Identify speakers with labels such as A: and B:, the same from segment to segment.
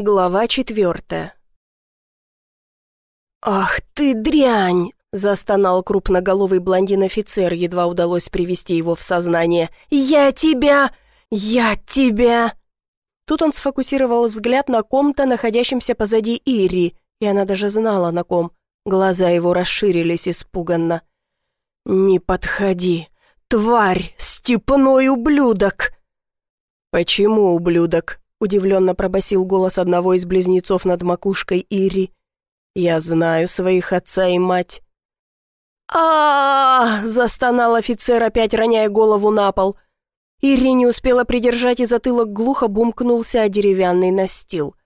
A: Глава четвертая. «Ах ты дрянь!» — застонал крупноголовый блондин-офицер, едва удалось привести его в сознание. «Я тебя! Я тебя!» Тут он сфокусировал взгляд на ком-то, находящемся позади Ири, и она даже знала, на ком. Глаза его расширились испуганно. «Не подходи! Тварь! Степной ублюдок!» «Почему ублюдок?» — удивленно пробасил голос одного из близнецов над макушкой Ири. «Я знаю своих отца и мать». а, застонал офицер, опять роняя голову на пол. Ири не успела придержать, и затылок глухо бумкнулся о деревянный настил.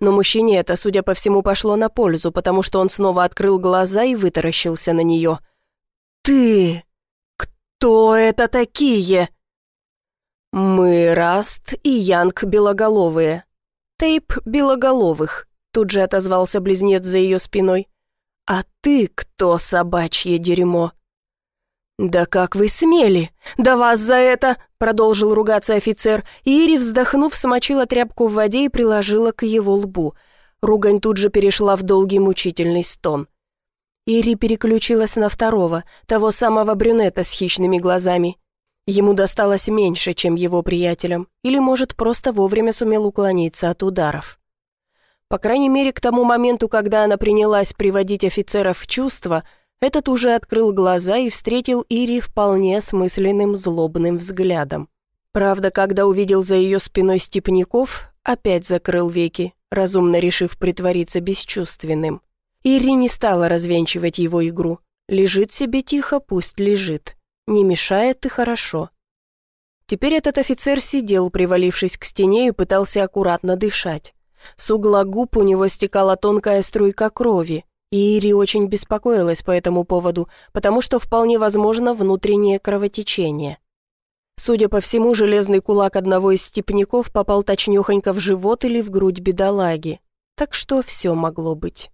A: Но мужчине это, судя по всему, пошло на пользу, потому что он снова открыл глаза и вытаращился на нее. «Ты! Кто это такие?» «Мы Раст и Янг Белоголовые. Тейп Белоголовых», — тут же отозвался близнец за ее спиной. «А ты кто, собачье дерьмо?» «Да как вы смели! Да вас за это!» — продолжил ругаться офицер, Ири, вздохнув, смочила тряпку в воде и приложила к его лбу. Ругань тут же перешла в долгий мучительный стон. Ири переключилась на второго, того самого брюнета с хищными глазами, Ему досталось меньше, чем его приятелям, или, может, просто вовремя сумел уклониться от ударов. По крайней мере, к тому моменту, когда она принялась приводить офицеров в чувство, этот уже открыл глаза и встретил Ири вполне осмысленным злобным взглядом. Правда, когда увидел за ее спиной степняков, опять закрыл веки, разумно решив притвориться бесчувственным. Ири не стала развенчивать его игру. Лежит себе тихо, пусть лежит. Не мешает и хорошо. Теперь этот офицер сидел, привалившись к стене, и пытался аккуратно дышать. С угла губ у него стекала тонкая струйка крови, и Ири очень беспокоилась по этому поводу, потому что вполне возможно внутреннее кровотечение. Судя по всему, железный кулак одного из степняков попал точнёхонько в живот или в грудь бедолаги, так что все могло быть.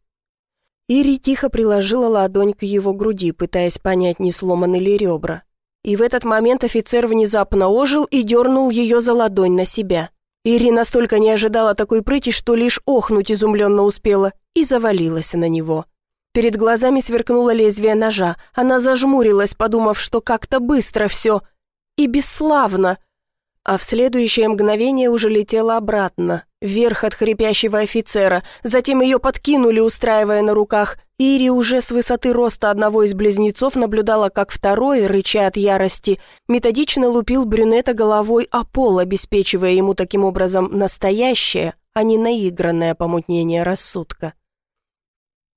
A: Ири тихо приложила ладонь к его груди, пытаясь понять, не сломаны ли ребра. И в этот момент офицер внезапно ожил и дернул ее за ладонь на себя. Ири настолько не ожидала такой прыти, что лишь охнуть изумленно успела, и завалилась на него. Перед глазами сверкнуло лезвие ножа. Она зажмурилась, подумав, что как-то быстро все. И бесславно а в следующее мгновение уже летела обратно, вверх от хрипящего офицера, затем ее подкинули, устраивая на руках. Ири уже с высоты роста одного из близнецов наблюдала, как второй, рыча от ярости, методично лупил брюнета головой о пол, обеспечивая ему таким образом настоящее, а не наигранное помутнение рассудка.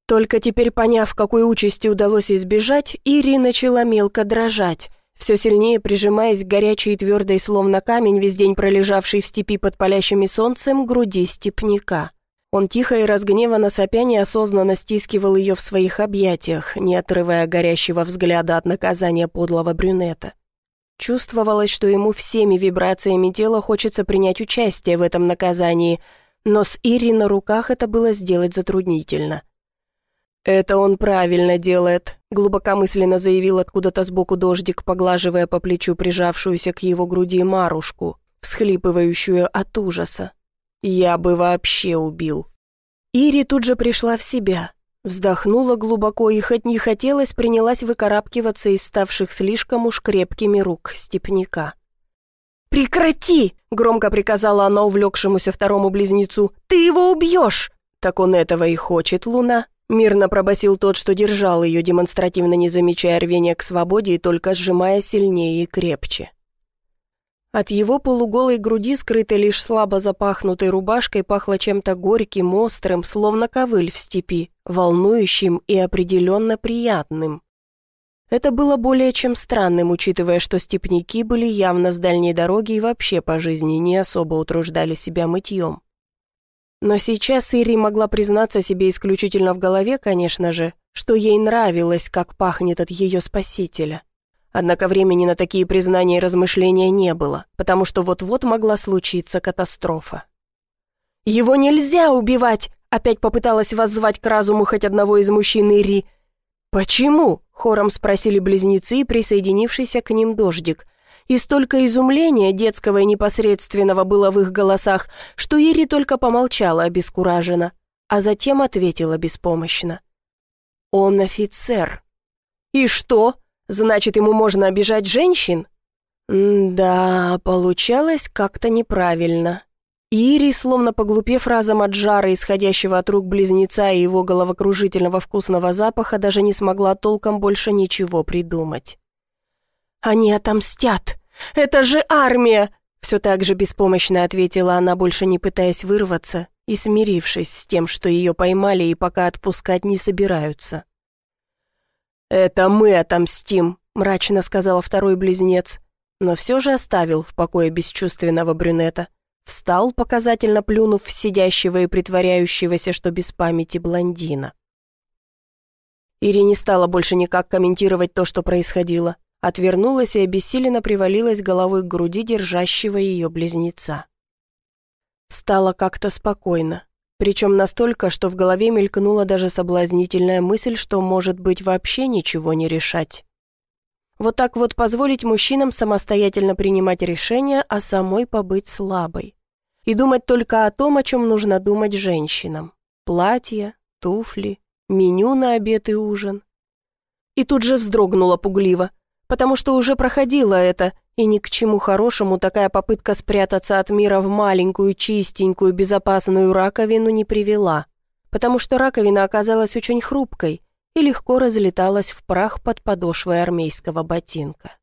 A: Только теперь поняв, какой участи удалось избежать, Ири начала мелко дрожать все сильнее прижимаясь к горячей и твердой, словно камень, весь день пролежавшей в степи под палящими солнцем, груди степняка. Он тихо и разгневанно сопя неосознанно стискивал ее в своих объятиях, не отрывая горящего взгляда от наказания подлого брюнета. Чувствовалось, что ему всеми вибрациями тела хочется принять участие в этом наказании, но с Ири на руках это было сделать затруднительно. «Это он правильно делает», — глубокомысленно заявил откуда-то сбоку дождик, поглаживая по плечу прижавшуюся к его груди Марушку, всхлипывающую от ужаса. «Я бы вообще убил». Ири тут же пришла в себя, вздохнула глубоко и хоть не хотелось, принялась выкарабкиваться из ставших слишком уж крепкими рук степняка. «Прекрати!» — громко приказала она увлекшемуся второму близнецу. «Ты его убьешь!» «Так он этого и хочет, Луна», Мирно пробасил тот, что держал ее, демонстративно не замечая рвения к свободе и только сжимая сильнее и крепче. От его полуголой груди, скрытой лишь слабо запахнутой рубашкой, пахло чем-то горьким, острым, словно ковыль в степи, волнующим и определенно приятным. Это было более чем странным, учитывая, что степняки были явно с дальней дороги и вообще по жизни не особо утруждали себя мытьем. Но сейчас Ири могла признаться себе исключительно в голове, конечно же, что ей нравилось, как пахнет от ее спасителя. Однако времени на такие признания и размышления не было, потому что вот-вот могла случиться катастрофа. «Его нельзя убивать!» — опять попыталась воззвать к разуму хоть одного из мужчин Ири. «Почему?» — хором спросили близнецы и присоединившийся к ним дождик. И столько изумления детского и непосредственного было в их голосах, что Ири только помолчала обескураженно, а затем ответила беспомощно. «Он офицер». «И что? Значит, ему можно обижать женщин?» «Да, получалось как-то неправильно». Ири, словно поглупев разом от жара, исходящего от рук близнеца и его головокружительного вкусного запаха, даже не смогла толком больше ничего придумать. «Они отомстят! Это же армия!» Все так же беспомощно ответила она, больше не пытаясь вырваться и смирившись с тем, что ее поймали и пока отпускать не собираются. «Это мы отомстим», — мрачно сказал второй близнец, но все же оставил в покое бесчувственного брюнета. Встал, показательно плюнув сидящего и притворяющегося, что без памяти блондина. Ири не стала больше никак комментировать то, что происходило. Отвернулась и обессиленно привалилась головой к груди держащего ее близнеца. Стало как-то спокойно, причем настолько, что в голове мелькнула даже соблазнительная мысль, что, может быть, вообще ничего не решать. Вот так вот позволить мужчинам самостоятельно принимать решения, а самой побыть слабой. И думать только о том, о чем нужно думать женщинам. Платья, туфли, меню на обед и ужин. И тут же вздрогнула пугливо, потому что уже проходила это, и ни к чему хорошему такая попытка спрятаться от мира в маленькую, чистенькую, безопасную раковину не привела, потому что раковина оказалась очень хрупкой, и легко разлеталась в прах под подошвой армейского ботинка.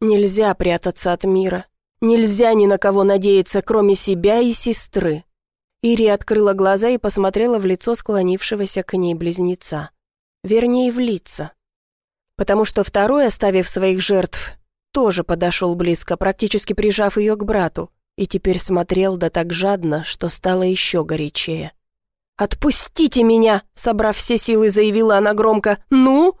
A: Нельзя прятаться от мира. Нельзя ни на кого надеяться, кроме себя и сестры. Ири открыла глаза и посмотрела в лицо склонившегося к ней близнеца. Вернее, в лица. Потому что второй, оставив своих жертв, тоже подошел близко, практически прижав ее к брату, и теперь смотрел да так жадно, что стало еще горячее. «Отпустите меня!» — собрав все силы, заявила она громко. «Ну?»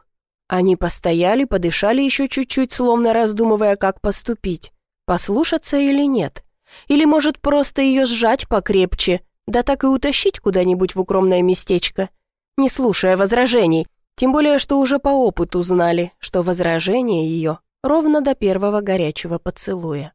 A: Они постояли, подышали еще чуть-чуть, словно раздумывая, как поступить. Послушаться или нет? Или, может, просто ее сжать покрепче, да так и утащить куда-нибудь в укромное местечко, не слушая возражений, тем более, что уже по опыту знали, что возражение ее ровно до первого горячего поцелуя.